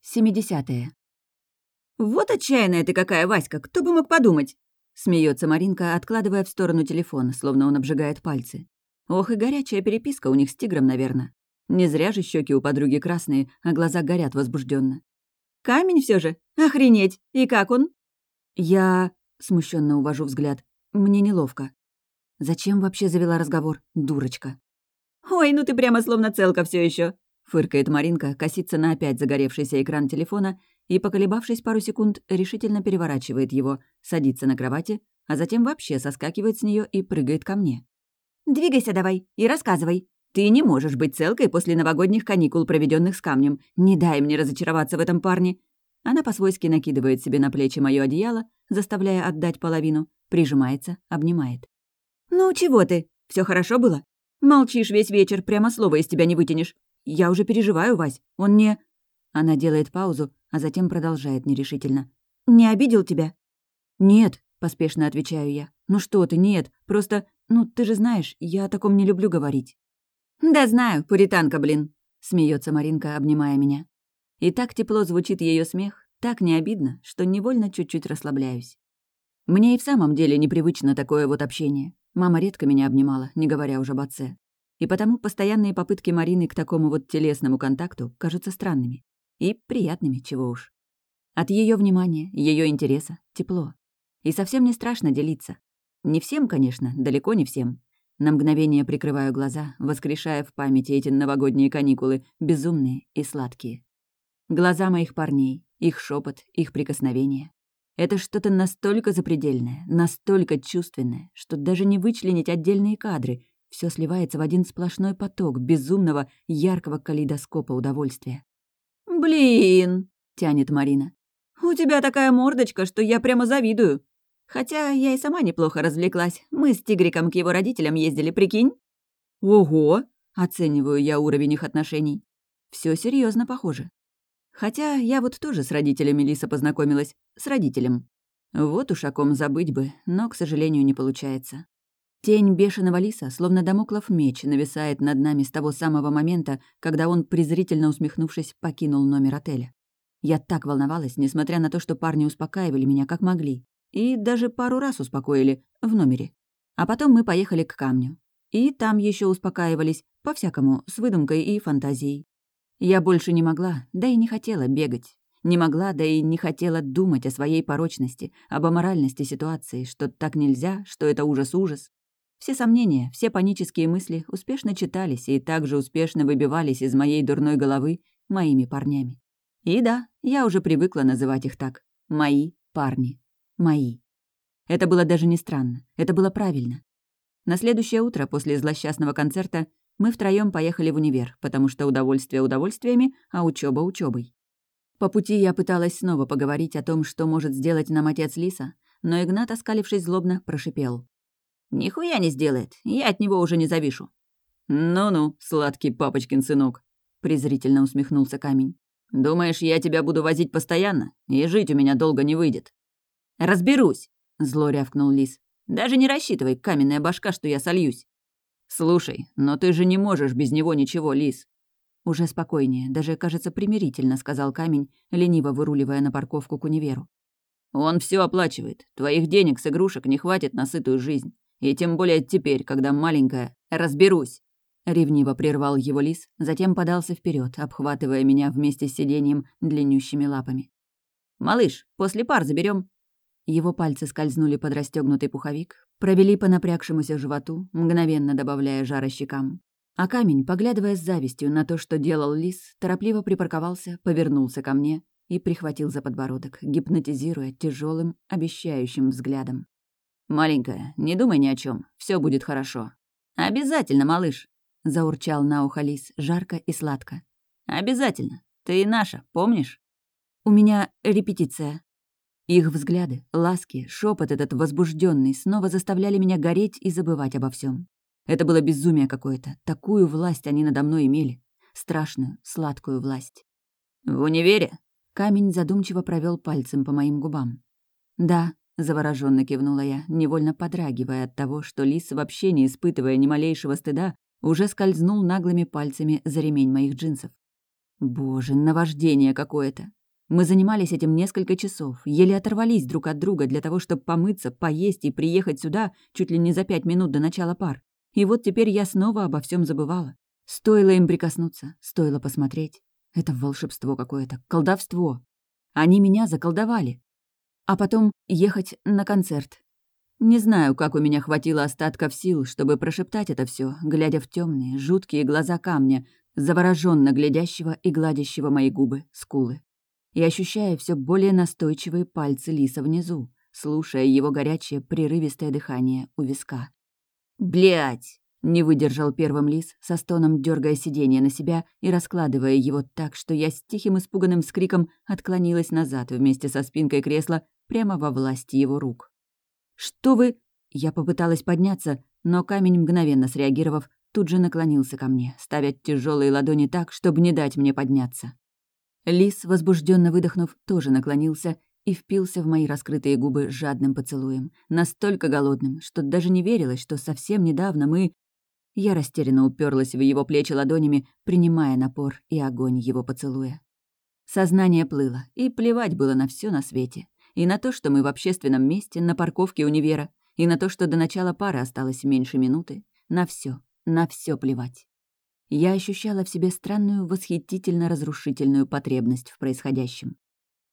Семидесятые. «Вот отчаянная ты какая, Васька, кто бы мог подумать!» Смеется Маринка, откладывая в сторону телефон, словно он обжигает пальцы. Ох, и горячая переписка у них с тигром, наверное. Не зря же щеки у подруги красные, а глаза горят возбужденно. «Камень все же? Охренеть! И как он?» «Я...» — смущенно увожу взгляд. «Мне неловко. Зачем вообще завела разговор, дурочка?» «Ой, ну ты прямо словно целка все еще, Фыркает Маринка, косится на опять загоревшийся экран телефона и, поколебавшись пару секунд, решительно переворачивает его, садится на кровати, а затем вообще соскакивает с нее и прыгает ко мне. «Двигайся давай и рассказывай. Ты не можешь быть целкой после новогодних каникул, проведенных с камнем. Не дай мне разочароваться в этом парне». Она по-свойски накидывает себе на плечи мое одеяло, заставляя отдать половину, прижимается, обнимает. «Ну, чего ты? Все хорошо было? Молчишь весь вечер, прямо слова из тебя не вытянешь. Я уже переживаю, Вась. Он не...» Она делает паузу, а затем продолжает нерешительно. «Не обидел тебя?» «Нет», — поспешно отвечаю я. «Ну что ты, нет. Просто, ну, ты же знаешь, я о таком не люблю говорить». «Да знаю, пуританка, блин», — смеется Маринка, обнимая меня. И так тепло звучит ее смех, так не обидно, что невольно чуть-чуть расслабляюсь. Мне и в самом деле непривычно такое вот общение. Мама редко меня обнимала, не говоря уже об отце. И потому постоянные попытки Марины к такому вот телесному контакту кажутся странными. И приятными, чего уж. От ее внимания, ее интереса, тепло. И совсем не страшно делиться. Не всем, конечно, далеко не всем. На мгновение прикрываю глаза, воскрешая в памяти эти новогодние каникулы, безумные и сладкие. Глаза моих парней, их шепот, их прикосновения. Это что-то настолько запредельное, настолько чувственное, что даже не вычленить отдельные кадры, все сливается в один сплошной поток безумного, яркого калейдоскопа удовольствия. «Блин!» — тянет Марина. «У тебя такая мордочка, что я прямо завидую. Хотя я и сама неплохо развлеклась. Мы с Тигриком к его родителям ездили, прикинь?» «Ого!» — оцениваю я уровень их отношений. Все серьезно похоже. Хотя я вот тоже с родителями Лиса познакомилась. С родителем. Вот уж о ком забыть бы, но, к сожалению, не получается. Тень бешеного лиса, словно домоклов меч, нависает над нами с того самого момента, когда он, презрительно усмехнувшись, покинул номер отеля. Я так волновалась, несмотря на то, что парни успокаивали меня как могли. И даже пару раз успокоили в номере. А потом мы поехали к камню. И там еще успокаивались, по-всякому, с выдумкой и фантазией. Я больше не могла, да и не хотела бегать. Не могла, да и не хотела думать о своей порочности, об аморальности ситуации, что так нельзя, что это ужас-ужас. Все сомнения, все панические мысли успешно читались и также успешно выбивались из моей дурной головы моими парнями. И да, я уже привыкла называть их так. Мои парни. Мои. Это было даже не странно. Это было правильно. На следующее утро после злосчастного концерта мы втроём поехали в универ, потому что удовольствие удовольствиями, а учеба учебой. По пути я пыталась снова поговорить о том, что может сделать нам отец Лиса, но Игнат, оскалившись злобно, прошипел. «Нихуя не сделает, я от него уже не завишу». «Ну-ну, сладкий папочкин сынок», — презрительно усмехнулся камень. «Думаешь, я тебя буду возить постоянно? И жить у меня долго не выйдет». «Разберусь», — зло рявкнул лис. «Даже не рассчитывай, каменная башка, что я сольюсь». «Слушай, но ты же не можешь без него ничего, лис». Уже спокойнее, даже, кажется, примирительно, сказал камень, лениво выруливая на парковку к универу. «Он все оплачивает. Твоих денег с игрушек не хватит на сытую жизнь. И тем более теперь, когда маленькая, разберусь. Ревниво прервал его лис, затем подался вперед, обхватывая меня вместе с сиденьем длиннющими лапами. «Малыш, после пар заберем. Его пальцы скользнули под расстегнутый пуховик, провели по напрягшемуся животу, мгновенно добавляя жара щекам. А камень, поглядывая с завистью на то, что делал лис, торопливо припарковался, повернулся ко мне и прихватил за подбородок, гипнотизируя тяжелым, обещающим взглядом. «Маленькая, не думай ни о чем, все будет хорошо». «Обязательно, малыш», — заурчал на ухо лис, жарко и сладко. «Обязательно. Ты наша, помнишь?» «У меня репетиция». Их взгляды, ласки, шепот этот возбужденный снова заставляли меня гореть и забывать обо всем. Это было безумие какое-то. Такую власть они надо мной имели. Страшную, сладкую власть. «В универе?» Камень задумчиво провел пальцем по моим губам. «Да», Завороженно кивнула я, невольно подрагивая от того, что лис, вообще не испытывая ни малейшего стыда, уже скользнул наглыми пальцами за ремень моих джинсов. Боже, наваждение какое-то. Мы занимались этим несколько часов, еле оторвались друг от друга для того, чтобы помыться, поесть и приехать сюда чуть ли не за пять минут до начала пар. И вот теперь я снова обо всем забывала. Стоило им прикоснуться, стоило посмотреть. Это волшебство какое-то, колдовство. Они меня заколдовали. А потом ехать на концерт. Не знаю, как у меня хватило остатков сил, чтобы прошептать это все, глядя в темные, жуткие глаза камня, завороженно глядящего и гладящего мои губы, скулы и ощущая все более настойчивые пальцы лиса внизу, слушая его горячее, прерывистое дыхание у виска. Блять! не выдержал первым лис, со стоном дергая сиденье на себя и раскладывая его так, что я с тихим испуганным скриком отклонилась назад вместе со спинкой кресла прямо во власти его рук. «Что вы...» Я попыталась подняться, но камень, мгновенно среагировав, тут же наклонился ко мне, ставя тяжелые ладони так, чтобы не дать мне подняться. Лис, возбужденно выдохнув, тоже наклонился и впился в мои раскрытые губы жадным поцелуем, настолько голодным, что даже не верилось, что совсем недавно мы... Я растерянно уперлась в его плечи ладонями, принимая напор и огонь его поцелуя. Сознание плыло, и плевать было на все на свете. И на то, что мы в общественном месте, на парковке универа, и на то, что до начала пары осталось меньше минуты. На все, на все плевать я ощущала в себе странную восхитительно-разрушительную потребность в происходящем.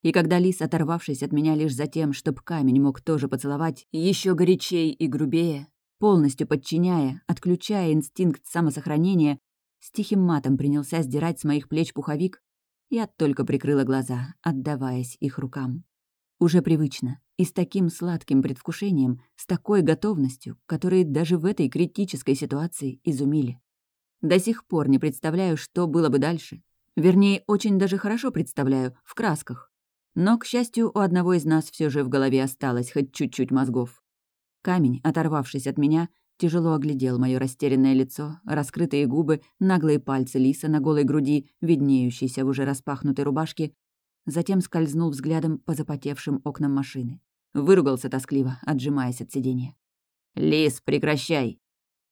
И когда лис, оторвавшись от меня лишь за тем, чтоб камень мог тоже поцеловать, еще горячей и грубее, полностью подчиняя, отключая инстинкт самосохранения, с тихим матом принялся сдирать с моих плеч пуховик, я только прикрыла глаза, отдаваясь их рукам. Уже привычно, и с таким сладким предвкушением, с такой готовностью, которые даже в этой критической ситуации изумили. До сих пор не представляю, что было бы дальше. Вернее, очень даже хорошо представляю, в красках. Но, к счастью, у одного из нас все же в голове осталось хоть чуть-чуть мозгов. Камень, оторвавшись от меня, тяжело оглядел мое растерянное лицо, раскрытые губы, наглые пальцы лиса на голой груди, виднеющейся в уже распахнутой рубашке, затем скользнул взглядом по запотевшим окнам машины. Выругался тоскливо, отжимаясь от сиденья. «Лис, прекращай!»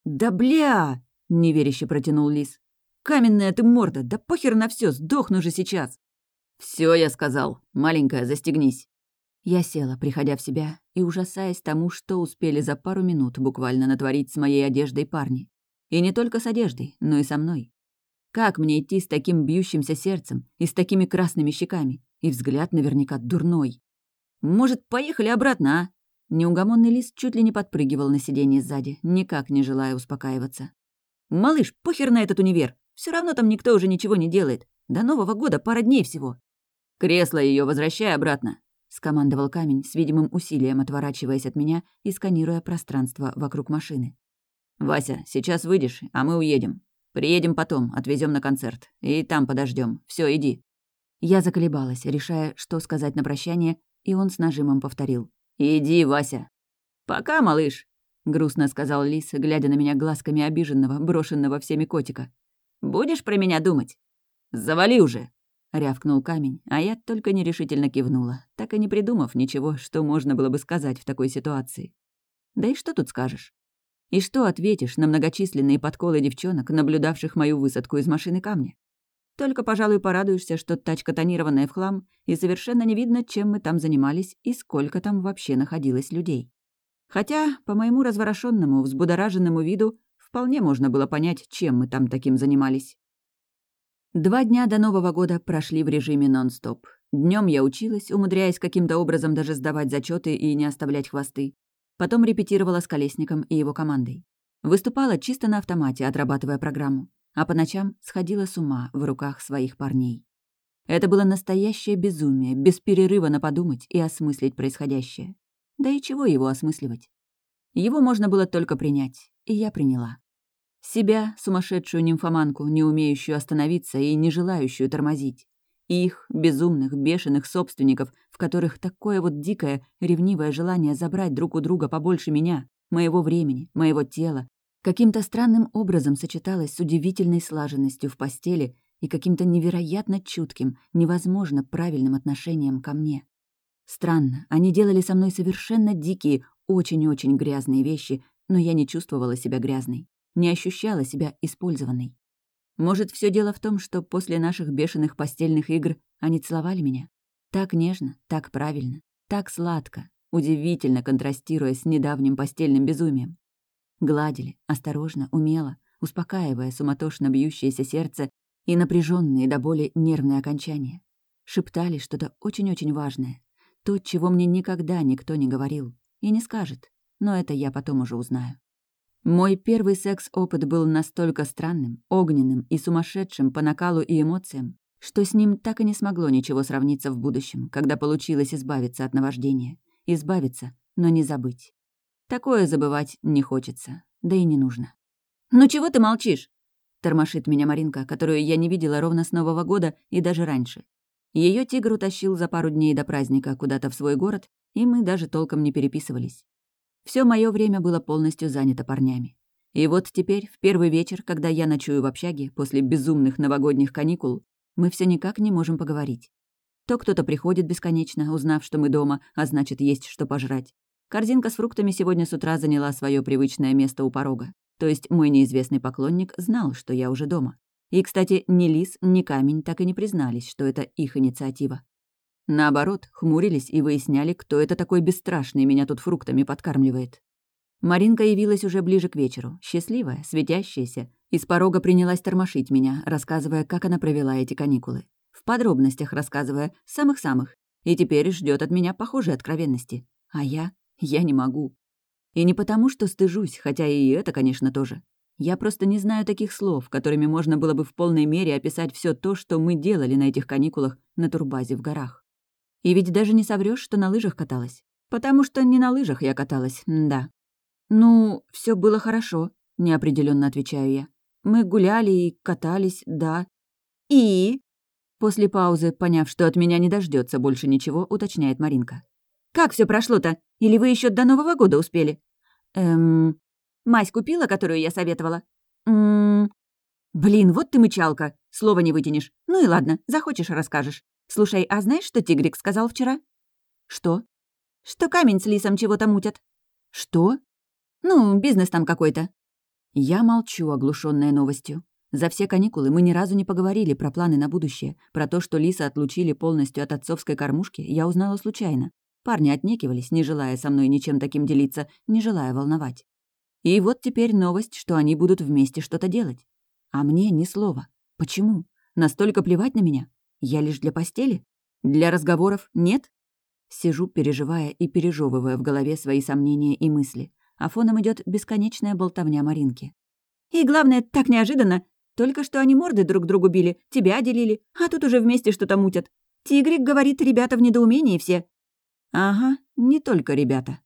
«Да бля!» — неверяще протянул лис. «Каменная ты морда! Да похер на все, сдохну же сейчас!» Все, я сказал. Маленькая, застегнись!» Я села, приходя в себя и ужасаясь тому, что успели за пару минут буквально натворить с моей одеждой парни. И не только с одеждой, но и со мной. Как мне идти с таким бьющимся сердцем и с такими красными щеками? И взгляд наверняка дурной. «Может, поехали обратно, а?» Неугомонный лис чуть ли не подпрыгивал на сиденье сзади, никак не желая успокаиваться. «Малыш, похер на этот универ. Все равно там никто уже ничего не делает. До Нового года пара дней всего». «Кресло ее возвращай обратно», — скомандовал камень с видимым усилием, отворачиваясь от меня и сканируя пространство вокруг машины. «Вася, сейчас выйдешь, а мы уедем. Приедем потом, отвезем на концерт. И там подождем. Все, иди». Я заколебалась, решая, что сказать на прощание, и он с нажимом повторил. «Иди, Вася». «Пока, малыш», — грустно сказал Лис, глядя на меня глазками обиженного, брошенного всеми котика. «Будешь про меня думать?» «Завали уже!» — рявкнул камень, а я только нерешительно кивнула, так и не придумав ничего, что можно было бы сказать в такой ситуации. Да и что тут скажешь? И что ответишь на многочисленные подколы девчонок, наблюдавших мою высадку из машины камня? Только, пожалуй, порадуешься, что тачка тонированная в хлам, и совершенно не видно, чем мы там занимались и сколько там вообще находилось людей. Хотя, по моему разворошенному, взбудораженному виду, вполне можно было понять, чем мы там таким занимались. Два дня до Нового года прошли в режиме нон-стоп. Днем я училась, умудряясь каким-то образом даже сдавать зачеты и не оставлять хвосты. Потом репетировала с Колесником и его командой. Выступала чисто на автомате, отрабатывая программу. А по ночам сходила с ума в руках своих парней. Это было настоящее безумие, без перерыва на подумать и осмыслить происходящее. Да и чего его осмысливать? Его можно было только принять, и я приняла. Себя, сумасшедшую нимфоманку, не умеющую остановиться и не желающую тормозить. Их, безумных, бешеных собственников, в которых такое вот дикое, ревнивое желание забрать друг у друга побольше меня, моего времени, моего тела, каким-то странным образом сочеталось с удивительной слаженностью в постели и каким-то невероятно чутким, невозможно правильным отношением ко мне. Странно, они делали со мной совершенно дикие, очень-очень грязные вещи, но я не чувствовала себя грязной, не ощущала себя использованной. Может, все дело в том, что после наших бешеных постельных игр они целовали меня? Так нежно, так правильно, так сладко, удивительно контрастируя с недавним постельным безумием. Гладили, осторожно, умело, успокаивая суматошно бьющееся сердце и напряженные до боли нервные окончания. Шептали что-то очень-очень важное. То, чего мне никогда никто не говорил. И не скажет. Но это я потом уже узнаю. Мой первый секс-опыт был настолько странным, огненным и сумасшедшим по накалу и эмоциям, что с ним так и не смогло ничего сравниться в будущем, когда получилось избавиться от наваждения. Избавиться, но не забыть. Такое забывать не хочется, да и не нужно. «Ну чего ты молчишь?» Тормошит меня Маринка, которую я не видела ровно с Нового года и даже раньше. Ее тигр утащил за пару дней до праздника куда-то в свой город, и мы даже толком не переписывались. Все мое время было полностью занято парнями. И вот теперь, в первый вечер, когда я ночую в общаге после безумных новогодних каникул, мы все никак не можем поговорить. То кто-то приходит бесконечно, узнав, что мы дома, а значит, есть что пожрать. Корзинка с фруктами сегодня с утра заняла свое привычное место у порога. То есть мой неизвестный поклонник знал, что я уже дома. И, кстати, ни Лис, ни Камень так и не признались, что это их инициатива. Наоборот, хмурились и выясняли, кто это такой бесстрашный меня тут фруктами подкармливает. Маринка явилась уже ближе к вечеру, счастливая, светящаяся, и с порога принялась тормошить меня, рассказывая, как она провела эти каникулы. В подробностях рассказывая, самых-самых. И теперь ждет от меня похожей откровенности. А я? Я не могу. И не потому, что стыжусь, хотя и это, конечно, тоже. Я просто не знаю таких слов, которыми можно было бы в полной мере описать все то, что мы делали на этих каникулах на турбазе в горах. И ведь даже не соврёшь, что на лыжах каталась. Потому что не на лыжах я каталась, да. Ну, все было хорошо, неопределенно отвечаю я. Мы гуляли и катались, да. И? После паузы, поняв, что от меня не дождется больше ничего, уточняет Маринка. Как все прошло-то? Или вы еще до Нового года успели? Эм... Мазь купила, которую я советовала? Ммм... Блин, вот ты мычалка. Слова не вытянешь. Ну и ладно, захочешь, расскажешь. «Слушай, а знаешь, что Тигрик сказал вчера?» «Что?» «Что камень с лисом чего-то мутят». «Что?» «Ну, бизнес там какой-то». Я молчу, оглушенная новостью. За все каникулы мы ни разу не поговорили про планы на будущее. Про то, что лиса отлучили полностью от отцовской кормушки, я узнала случайно. Парни отнекивались, не желая со мной ничем таким делиться, не желая волновать. И вот теперь новость, что они будут вместе что-то делать. А мне ни слова. Почему? Настолько плевать на меня? Я лишь для постели? Для разговоров нет? Сижу, переживая и пережевывая в голове свои сомнения и мысли, а фоном идет бесконечная болтовня Маринки. И главное, так неожиданно. Только что они морды друг другу били, тебя делили, а тут уже вместе что-то мутят. Тигрик говорит, ребята в недоумении все. Ага, не только ребята.